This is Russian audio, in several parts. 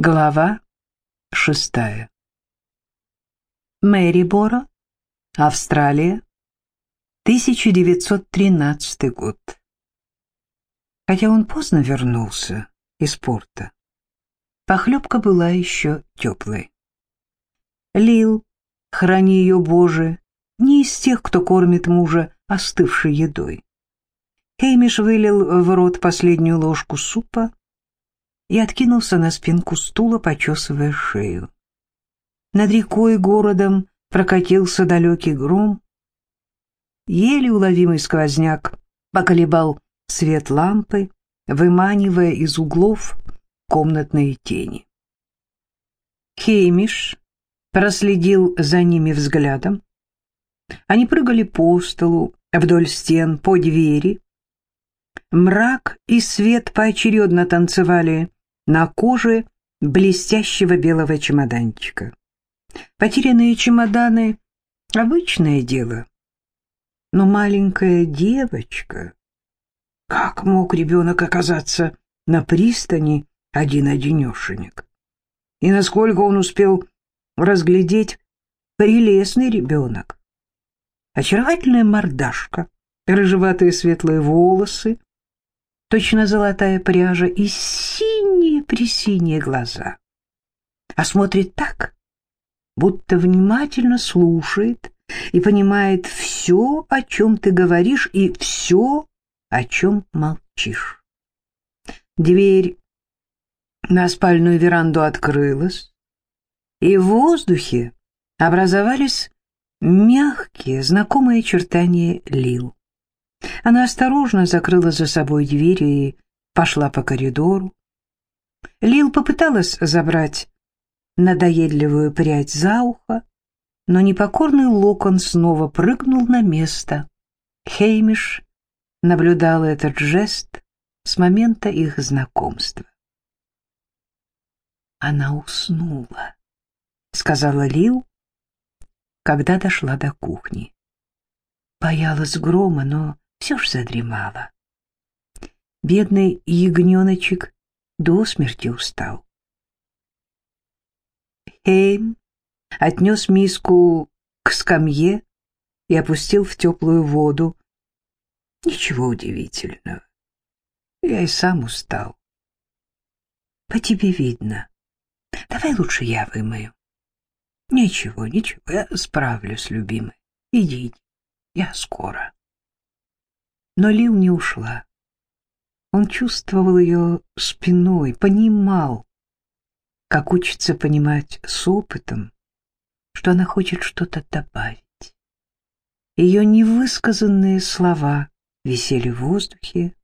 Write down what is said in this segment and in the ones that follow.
Глава шестая. Мэриборо, Австралия, 1913 год. Хотя он поздно вернулся из порта, похлебка была еще теплой. Лил, храни ее Боже, не из тех, кто кормит мужа остывшей едой. Хеймиш вылил в рот последнюю ложку супа, и откинулся на спинку стула, почесывая шею. Над рекой и городом прокатился далекий гром. Еле уловимый сквозняк поколебал свет лампы, выманивая из углов комнатные тени. Хеймиш проследил за ними взглядом. Они прыгали по столу, вдоль стен, по двери. Мрак и свет поочередно танцевали на коже блестящего белого чемоданчика. Потерянные чемоданы — обычное дело. Но маленькая девочка... Как мог ребенок оказаться на пристани один-одинешенек? И насколько он успел разглядеть прелестный ребенок? Очаровательная мордашка, рыжеватые светлые волосы, точно золотая пряжа и синие-пресиние глаза. А смотрит так, будто внимательно слушает и понимает все, о чем ты говоришь, и все, о чем молчишь. Дверь на спальную веранду открылась, и в воздухе образовались мягкие, знакомые очертания лил. Она осторожно закрыла за собой дверь и пошла по коридору. Лил попыталась забрать надоедливую прядь за ухо, но непокорный локон снова прыгнул на место. Хеймиш наблюдал этот жест с момента их знакомства. «Она уснула», — сказала Лил, когда дошла до кухни. Боялась грома, но все ж задремала. Бедный ягненочек до смерти устал. Хейм отнес миску к скамье и опустил в теплую воду. Ничего удивительного. Я и сам устал. По тебе видно. Давай лучше я вымою. Ничего, ничего, я справлюсь, любимый. Иди, я скоро. Но Лил не ушла. Он чувствовал ее спиной, понимал, как учится понимать с опытом, что она хочет что-то добавить. Ее невысказанные слова висели в воздухе,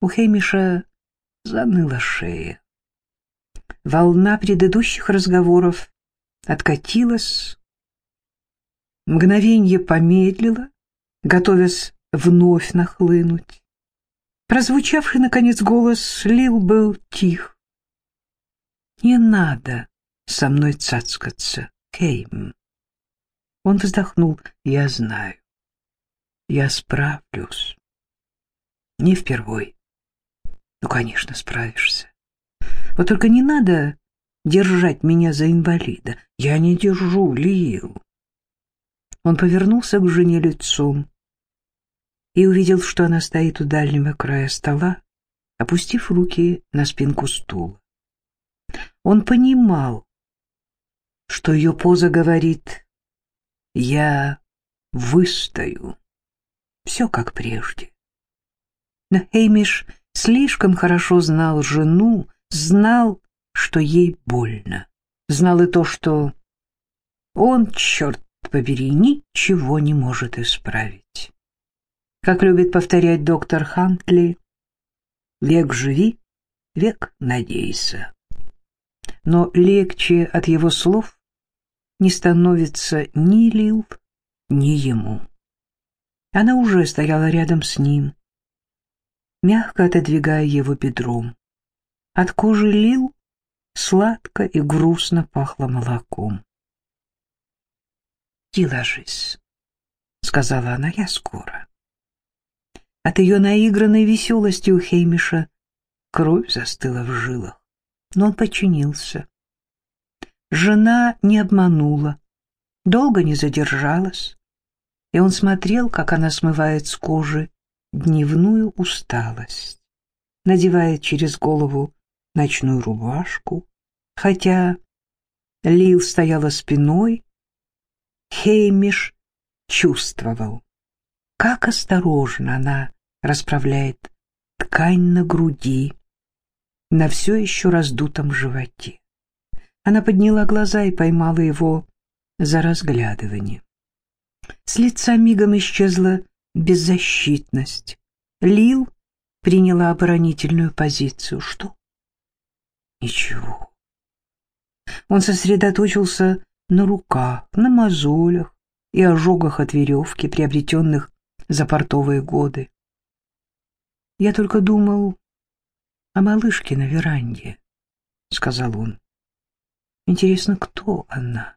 у Хэмиша заныла шея. Волна предыдущих разговоров откатилась, мгновенье помедлила, готовясь вновь нахлынуть. Прозвучавший, наконец, голос Лил был тих. «Не надо со мной цацкаться, Кейм». Он вздохнул. «Я знаю. Я справлюсь. Не впервой. Ну, конечно, справишься. Вот только не надо держать меня за инвалида. Я не держу, Лил». Он повернулся к жене лицом и увидел, что она стоит у дальнего края стола, опустив руки на спинку стула. Он понимал, что ее поза говорит «Я выстою». Все как прежде. Но Хеймиш слишком хорошо знал жену, знал, что ей больно. Знал и то, что он, черт побери, ничего не может исправить. Как любит повторять доктор Хантли, «Век живи, век надейся». Но легче от его слов не становится ни Лил, ни ему. Она уже стояла рядом с ним, мягко отодвигая его бедром. От кожи Лил сладко и грустно пахло молоком. «Иди ложись», — сказала она, — «я скоро». От ее наигранной веселости у Хеймиша кровь застыла в жилах, но он подчинился. Жена не обманула, долго не задержалась, и он смотрел, как она смывает с кожи дневную усталость, надевает через голову ночную рубашку, хотя Лил стояла спиной, Хеймиш чувствовал, как осторожно она расправляет ткань на груди, на все еще раздутом животе. Она подняла глаза и поймала его за разглядывание. С лица мигом исчезла беззащитность. Лил приняла оборонительную позицию. Что? Ничего. Он сосредоточился на руках, на мозолях и ожогах от веревки, приобретенных за портовые годы. Я только думал о малышке на веранде, — сказал он. Интересно, кто она?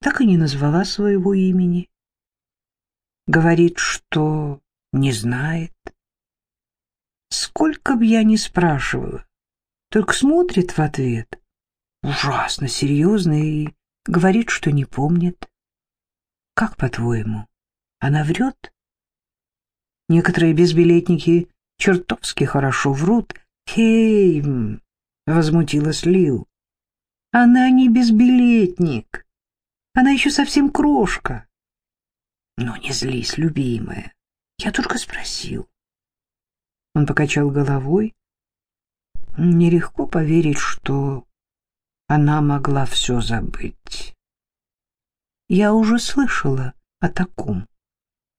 Так и не назвала своего имени. Говорит, что не знает. Сколько б я ни спрашивала, только смотрит в ответ. Ужасно серьезно и говорит, что не помнит. Как, по-твоему, она врет? Некоторые безбилетники чертовски хорошо врут. «Хейм!» — возмутилась Лил. «Она не безбилетник. Она еще совсем крошка». «Ну, не злись, любимая. Я только спросил». Он покачал головой. Нелегко поверить, что она могла все забыть. Я уже слышала о таком.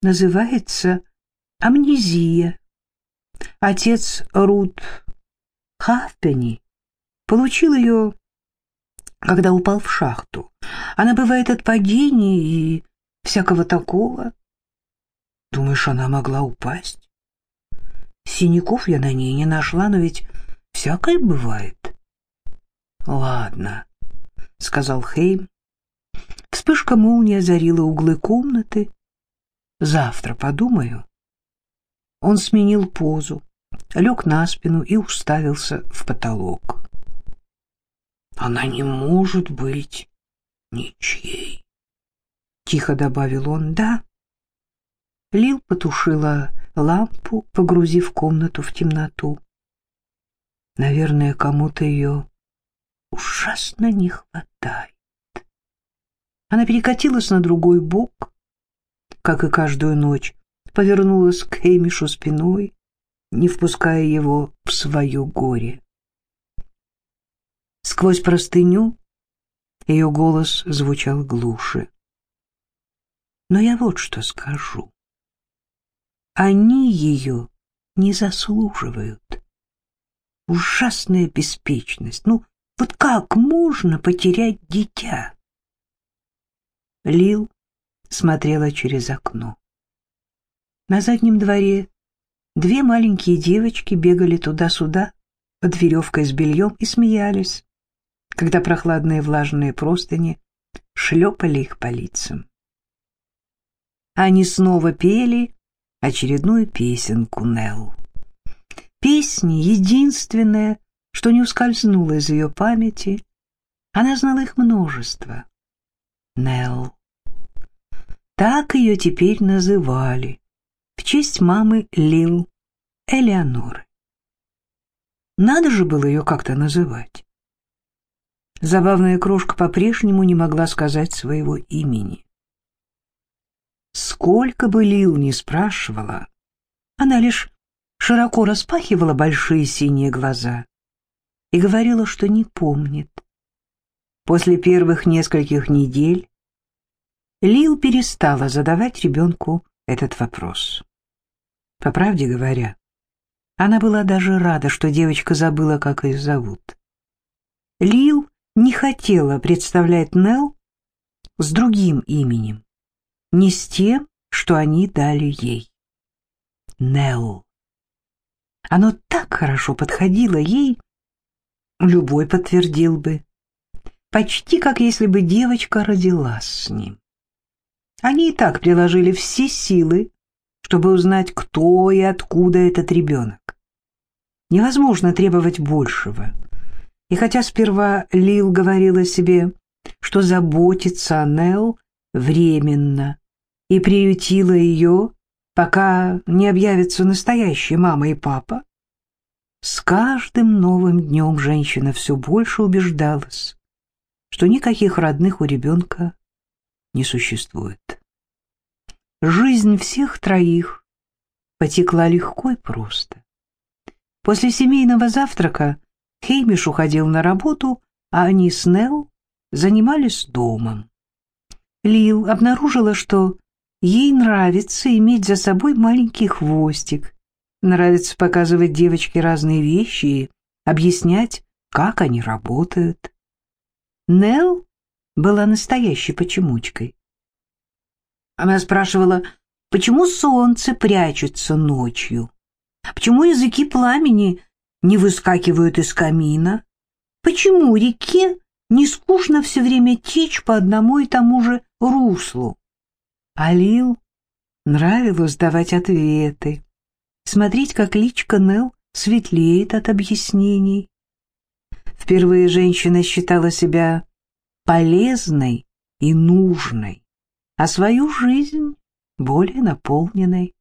Называется амнезия. Отец Рут Хафпени получил ее, когда упал в шахту. Она бывает от падений и всякого такого. Думаешь, она могла упасть? Синяков я на ней не нашла, но ведь всякое бывает. Ладно, сказал Хейм. Вспышка молнии озарила углы комнаты. Завтра подумаю. Он сменил позу, лег на спину и уставился в потолок. «Она не может быть ничьей», — тихо добавил он. «Да». Лил потушила лампу, погрузив комнату в темноту. Наверное, кому-то ее ужасно не хватает. Она перекатилась на другой бок, как и каждую ночь, повернулась к Хеймишу спиной, не впуская его в свое горе. Сквозь простыню ее голос звучал глуше. Но я вот что скажу. Они ее не заслуживают. Ужасная беспечность. Ну, вот как можно потерять дитя? Лил смотрела через окно. На заднем дворе две маленькие девочки бегали туда-сюда под веревкой с бельем и смеялись, когда прохладные влажные простыни шлепали их по лицам. Они снова пели очередную песенку Нелл. Песни единственная, что не ускользнуло из ее памяти. Она знала их множество. Нелл. Так ее теперь называли в честь мамы Лил Элеоноры. Надо же было ее как-то называть. Забавная крошка по-прежнему не могла сказать своего имени. Сколько бы Лил не спрашивала, она лишь широко распахивала большие синие глаза и говорила, что не помнит. После первых нескольких недель Лил перестала задавать ребенку этот вопрос. По правде говоря, она была даже рада, что девочка забыла, как ее зовут. Лил не хотела представлять Нелл с другим именем, не с тем, что они дали ей. Нелл. Оно так хорошо подходило ей, любой подтвердил бы, почти как если бы девочка родилась с ним. Они и так приложили все силы, чтобы узнать, кто и откуда этот ребенок. Невозможно требовать большего. И хотя сперва Лил говорила себе, что заботится о Нелл временно, и приютила ее, пока не объявятся настоящие мама и папа, с каждым новым днем женщина все больше убеждалась, что никаких родных у ребенка не существует. Жизнь всех троих потекла легко и просто. После семейного завтрака Хеймиш уходил на работу, а они с Нелл занимались домом. Лил обнаружила, что ей нравится иметь за собой маленький хвостик, нравится показывать девочке разные вещи и объяснять, как они работают. Нелл была настоящей почемучкой. Она спрашивала, почему солнце прячется ночью, почему языки пламени не выскакивают из камина, почему реке не скучно все время течь по одному и тому же руслу. А Лил нравилось давать ответы, смотреть, как личка Нел светлеет от объяснений. Впервые женщина считала себя полезной и нужной, а свою жизнь более наполненной.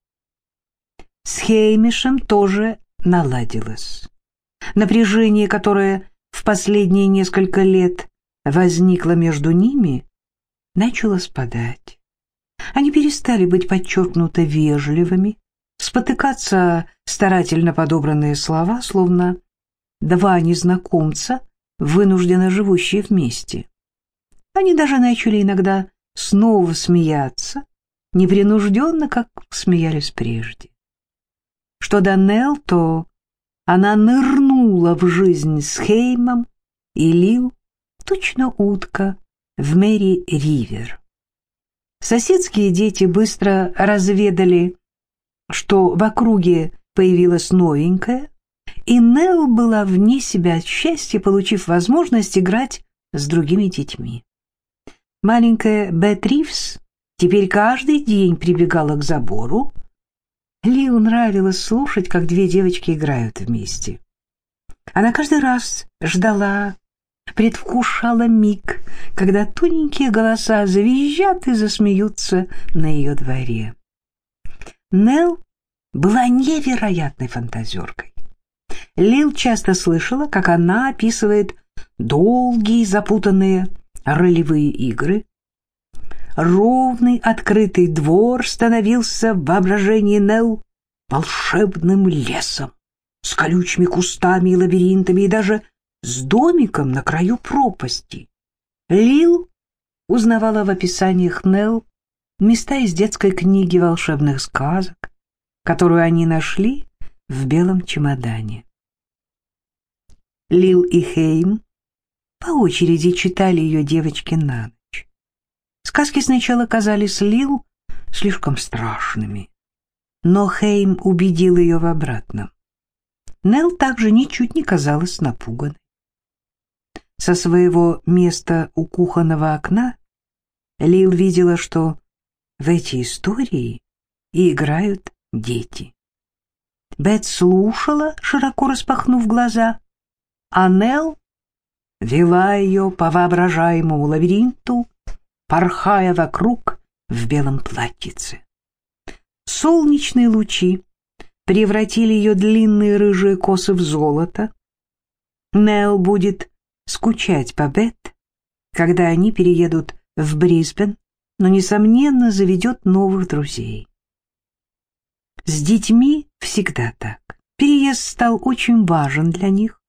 С Хеймишем тоже наладилось. Напряжение, которое в последние несколько лет возникло между ними, начало спадать. Они перестали быть подчеркнуто вежливыми, спотыкаться старательно подобранные слова, словно два незнакомца, вынужденно живущие вместе. Они даже начали иногда снова смеяться, непринужденно, как смеялись прежде. Что до Нелл, то она нырнула в жизнь с Хеймом и Лил, точно утка, в Мэри Ривер. Соседские дети быстро разведали, что в округе появилась новенькая, и Нелл была вне себя от счастья, получив возможность играть с другими детьми. Маленькая Бет теперь каждый день прибегала к забору. Лил нравилось слушать, как две девочки играют вместе. Она каждый раз ждала, предвкушала миг, когда тоненькие голоса завизжат и засмеются на ее дворе. Нелл была невероятной фантазеркой. Лил часто слышала, как она описывает долгие запутанные ролевые игры. Ровный открытый двор становился в воображении Нелл волшебным лесом с колючими кустами и лабиринтами и даже с домиком на краю пропасти. Лил узнавала в описаниях Нелл места из детской книги волшебных сказок, которую они нашли в белом чемодане. Лил и Хейм по очереди читали ее девочке на ночь. Сказки сначала казались Лил слишком страшными, но Хейм убедил ее в обратном. Нелл также ничуть не казалась напуганной. Со своего места у кухонного окна Лил видела, что в эти истории и играют дети. Бет слушала, широко распахнув глаза, а Нелл вела ее по воображаемому лабиринту, порхая вокруг в белом платьице. Солнечные лучи превратили ее длинные рыжие косы в золото. Нелл будет скучать по Бет, когда они переедут в Брисбен, но, несомненно, заведет новых друзей. С детьми всегда так. Переезд стал очень важен для них.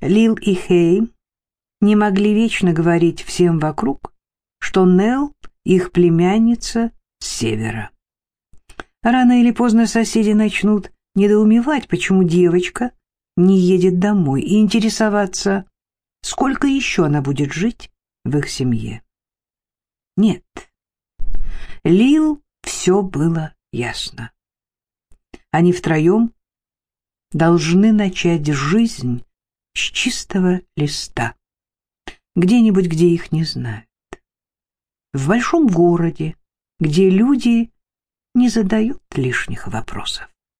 Лил и Хейм не могли вечно говорить всем вокруг, что Нелл — их племянница с севера. Рано или поздно соседи начнут недоумевать, почему девочка не едет домой, и интересоваться, сколько еще она будет жить в их семье. Нет, Лил все было ясно. Они втроем должны начать жизнь с чистого листа, где-нибудь, где их не знают. В большом городе, где люди не задают лишних вопросов.